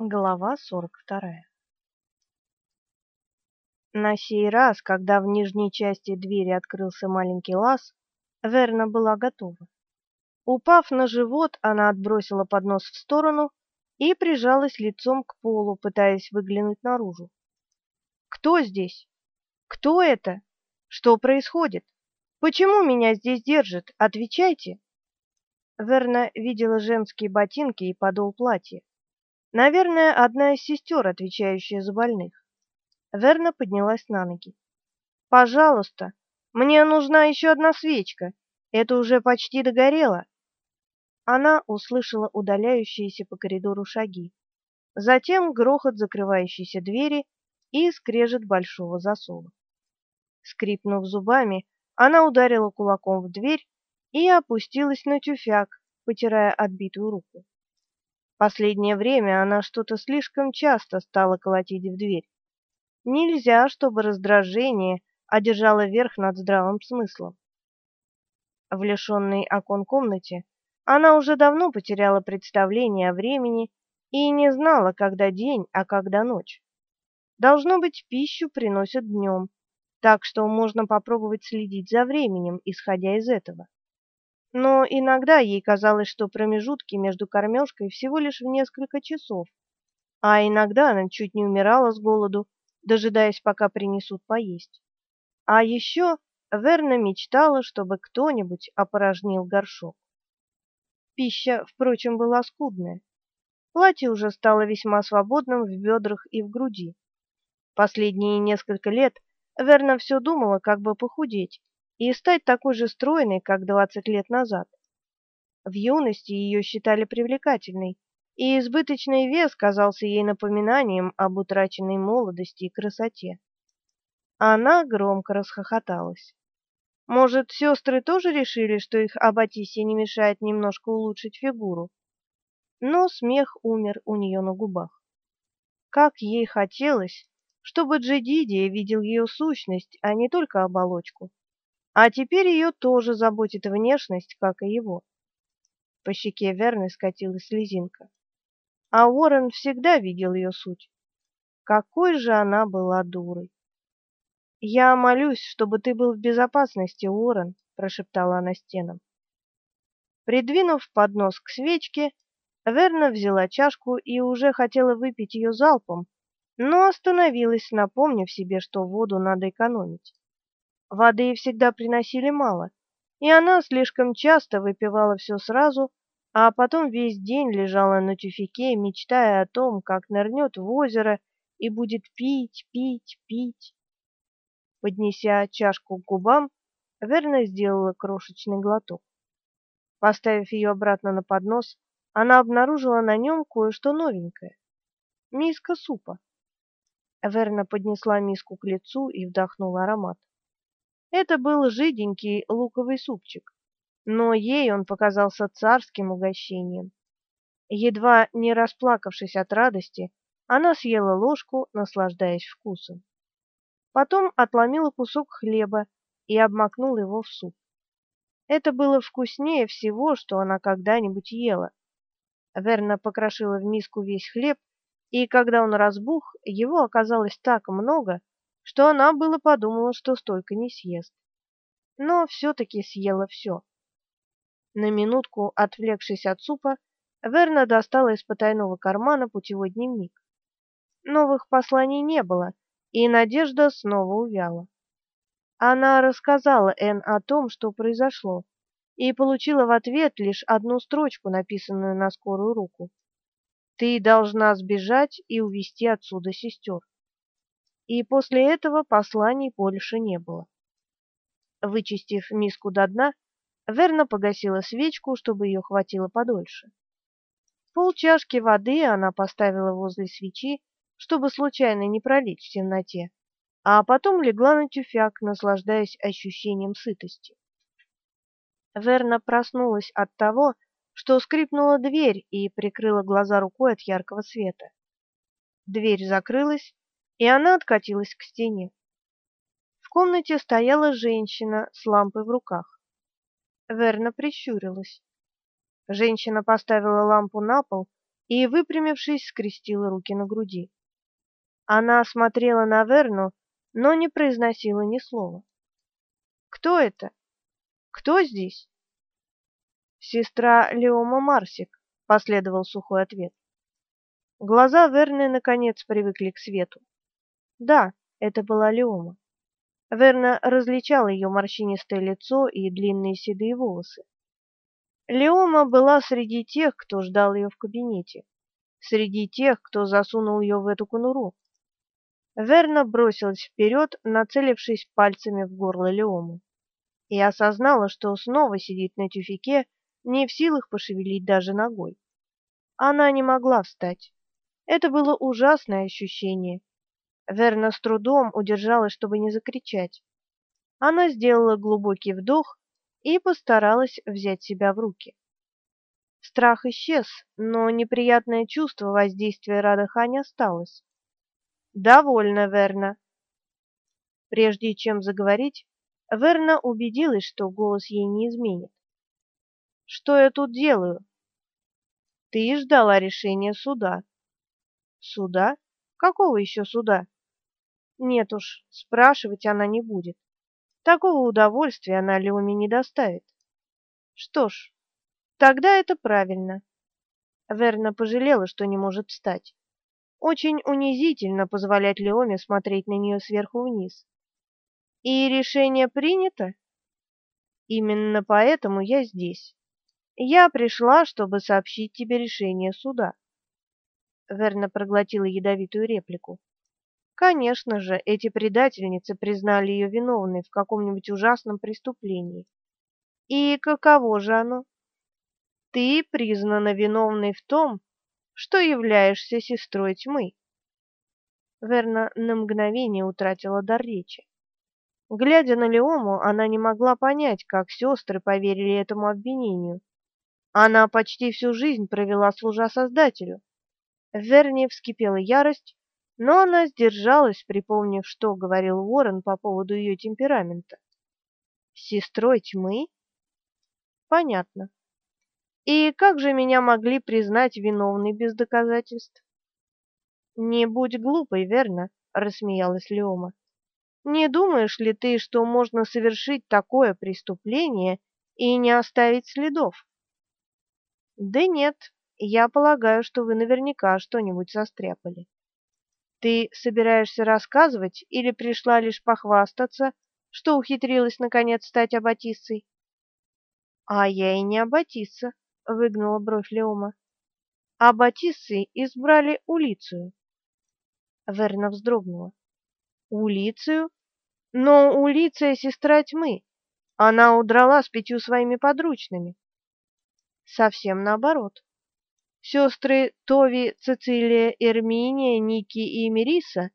Глава 42. На сей раз, когда в нижней части двери открылся маленький лаз, Верна была готова. Упав на живот, она отбросила поднос в сторону и прижалась лицом к полу, пытаясь выглянуть наружу. Кто здесь? Кто это? Что происходит? Почему меня здесь держат? Отвечайте. Верна видела женские ботинки и подол платья. Наверное, одна из сестер, отвечающая за больных. Верна поднялась на ноги. Пожалуйста, мне нужна еще одна свечка. Это уже почти догорело. Она услышала удаляющиеся по коридору шаги. Затем грохот закрывающейся двери и скрежет большого засова. Скрипнув зубами, она ударила кулаком в дверь и опустилась на тюфяк, потирая отбитую руку. Последнее время она что-то слишком часто стала колотить в дверь. Нельзя, чтобы раздражение одержало верх над здравым смыслом. В лишенной окон комнате она уже давно потеряла представление о времени и не знала, когда день, а когда ночь. Должно быть, пищу приносят днем, так что можно попробовать следить за временем, исходя из этого но иногда ей казалось, что промежутки между кормежкой всего лишь в несколько часов, а иногда она чуть не умирала с голоду, дожидаясь, пока принесут поесть. А еще Верна мечтала, чтобы кто-нибудь опорожнил горшок. Пища, впрочем, была скудная. Платье уже стало весьма свободным в бедрах и в груди. Последние несколько лет Верна все думала, как бы похудеть, и стать такой же стройной, как 20 лет назад. В юности ее считали привлекательной, и избыточный вес казался ей напоминанием об утраченной молодости и красоте. Она громко расхохоталась. Может, сестры тоже решили, что их аббатисе не мешает немножко улучшить фигуру? Но смех умер у нее на губах. Как ей хотелось, чтобы Джедидия видел ее сущность, а не только оболочку. А теперь ее тоже заботит внешность, как и его. По щеке Верны скатилась слезинка. А Уоррен всегда видел ее суть. Какой же она была дурой. «Я молюсь, чтобы ты был в безопасности, Уоррен», — прошептала она стенам. Придвинув поднос к свечке, Верна взяла чашку и уже хотела выпить ее залпом, но остановилась, напомнив себе, что воду надо экономить. Воды всегда приносили мало, и она слишком часто выпивала все сразу, а потом весь день лежала на тюфяке, мечтая о том, как нырнет в озеро и будет пить, пить, пить. Поднеся чашку к губам, Верна сделала крошечный глоток. Поставив ее обратно на поднос, она обнаружила на нем кое-что новенькое. Миска супа. Верна поднесла миску к лицу и вдохнула аромат. Это был жиденький луковый супчик, но ей он показался царским угощением. Едва не расплакавшись от радости, она съела ложку, наслаждаясь вкусом. Потом отломила кусок хлеба и обмакнула его в суп. Это было вкуснее всего, что она когда-нибудь ела. Верна покрошила в миску весь хлеб, и когда он разбух, его оказалось так много, что она было подумала, что столько не съест. Но все-таки съела все. На минутку, отвлекшись от супа, Верна достала из потайного кармана путевой дневник. Новых посланий не было, и надежда снова увяла. Она рассказала Энн о том, что произошло, и получила в ответ лишь одну строчку, написанную на скорую руку. «Ты должна сбежать и увести отсюда сестер» и после этого посланий больше не было. Вычистив миску до дна, Верна погасила свечку, чтобы ее хватило подольше. Пол чашки воды она поставила возле свечи, чтобы случайно не пролить в темноте, а потом легла на тюфяк, наслаждаясь ощущением сытости. Верна проснулась от того, что скрипнула дверь и прикрыла глаза рукой от яркого света. Дверь закрылась, и она откатилась к стене. В комнате стояла женщина с лампой в руках. Верна прищурилась. Женщина поставила лампу на пол и, выпрямившись, скрестила руки на груди. Она смотрела на Верну, но не произносила ни слова. «Кто это? Кто здесь?» «Сестра Леома Марсик», — последовал сухой ответ. Глаза Верны, наконец, привыкли к свету. Да, это была Леома. Верна различала ее морщинистое лицо и длинные седые волосы. Леома была среди тех, кто ждал ее в кабинете, среди тех, кто засунул ее в эту конуру. Верна бросилась вперед, нацелившись пальцами в горло Леомы, и осознала, что снова сидит на тюфике, не в силах пошевелить даже ногой. Она не могла встать. Это было ужасное ощущение. Верна с трудом удержалась, чтобы не закричать. Она сделала глубокий вдох и постаралась взять себя в руки. Страх исчез, но неприятное чувство воздействия Радахани осталось. «Довольно, Верна». Прежде чем заговорить, Верна убедилась, что голос ей не изменит. «Что я тут делаю?» «Ты ждала решения суда». «Суда? Какого еще суда?» «Нет уж, спрашивать она не будет. Такого удовольствия она Леоме не доставит. Что ж, тогда это правильно. Верна пожалела, что не может встать. Очень унизительно позволять Леоме смотреть на нее сверху вниз. И решение принято? Именно поэтому я здесь. Я пришла, чтобы сообщить тебе решение суда. Верна проглотила ядовитую реплику. Конечно же, эти предательницы признали ее виновной в каком-нибудь ужасном преступлении. И каково же оно? Ты признана виновной в том, что являешься сестрой тьмы. Верна на мгновение утратила дар речи. Глядя на Леому, она не могла понять, как сестры поверили этому обвинению. Она почти всю жизнь провела служа Создателю. В вскипела ярость, но она сдержалась, припомнив, что говорил Уоррен по поводу ее темперамента. Сестрой тьмы? Понятно. И как же меня могли признать виновной без доказательств? Не будь глупой, верно, рассмеялась Леома. Не думаешь ли ты, что можно совершить такое преступление и не оставить следов? Да нет, я полагаю, что вы наверняка что-нибудь состряпали. Ты собираешься рассказывать или пришла лишь похвастаться, что ухитрилась наконец стать аббатиссой? А я и не аббатисса, выгнула бровь Леома. Аббатиссой избрали Улицию. Верна вздрогнула. Улицию? Но Улиция сестра тьмы. Она удрала с пятью своими подручными. Совсем наоборот. Сестры Тови, Цицилия, Эрминия, Ники и Мериса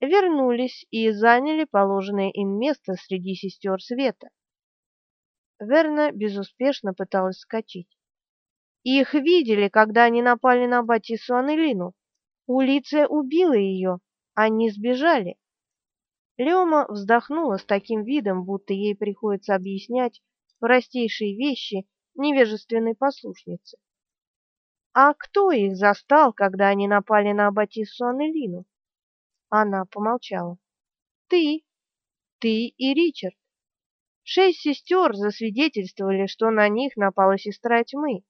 вернулись и заняли положенное им место среди сестер Света. Верна безуспешно пыталась скачать. Их видели, когда они напали на Батису Анелину. Улиция убила ее, они сбежали. Лема вздохнула с таким видом, будто ей приходится объяснять простейшие вещи невежественной послушнице. А кто их застал, когда они напали на Аббатиссу Анелину? Она помолчала. Ты, ты и Ричард. Шесть сестер засвидетельствовали, что на них напала сестра тьмы.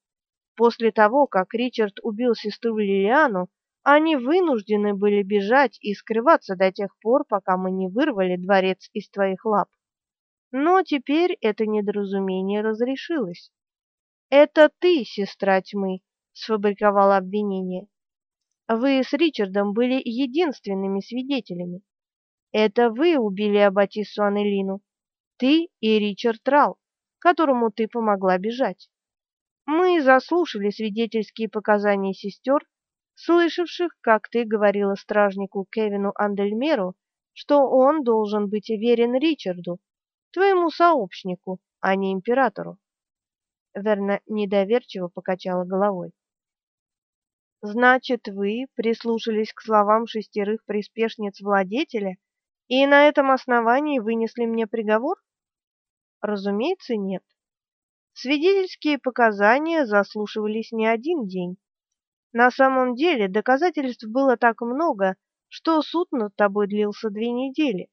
После того, как Ричард убил сестру Лилиану, они вынуждены были бежать и скрываться до тех пор, пока мы не вырвали дворец из твоих лап. Но теперь это недоразумение разрешилось. Это ты, сестра тьмы, сфабриковала обвинение. Вы с Ричардом были единственными свидетелями. Это вы убили Аббатису Анелину. Ты и Ричард Рал, которому ты помогла бежать. Мы заслушали свидетельские показания сестер, слышавших, как ты говорила стражнику Кевину Андельмеру, что он должен быть верен Ричарду, твоему сообщнику, а не императору. Верна недоверчиво покачала головой. Значит, вы прислушались к словам шестерых приспешниц владетеля и на этом основании вынесли мне приговор? Разумеется, нет. Свидетельские показания заслушивались не один день. На самом деле доказательств было так много, что суд над тобой длился две недели.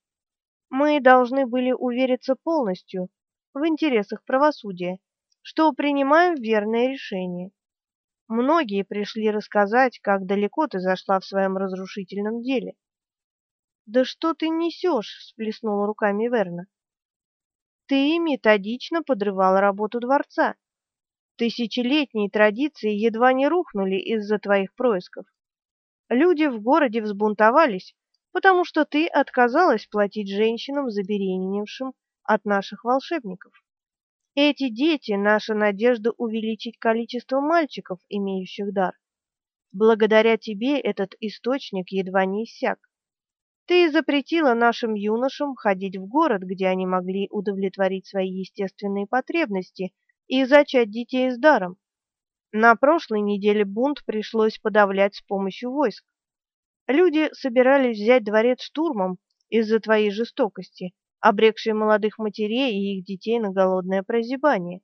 Мы должны были увериться полностью, в интересах правосудия, что принимаем верное решение. Многие пришли рассказать, как далеко ты зашла в своем разрушительном деле. Да что ты несешь? всплеснула руками Верна. Ты методично подрывала работу дворца. Тысячелетние традиции едва не рухнули из-за твоих происков. Люди в городе взбунтовались, потому что ты отказалась платить женщинам, забеременевшим от наших волшебников. Эти дети — наша надежда увеличить количество мальчиков, имеющих дар. Благодаря тебе этот источник едва не иссяк. Ты запретила нашим юношам ходить в город, где они могли удовлетворить свои естественные потребности и зачать детей с даром. На прошлой неделе бунт пришлось подавлять с помощью войск. Люди собирались взять дворец штурмом из-за твоей жестокости, обрекшей молодых матерей и их детей на голодное прозябание.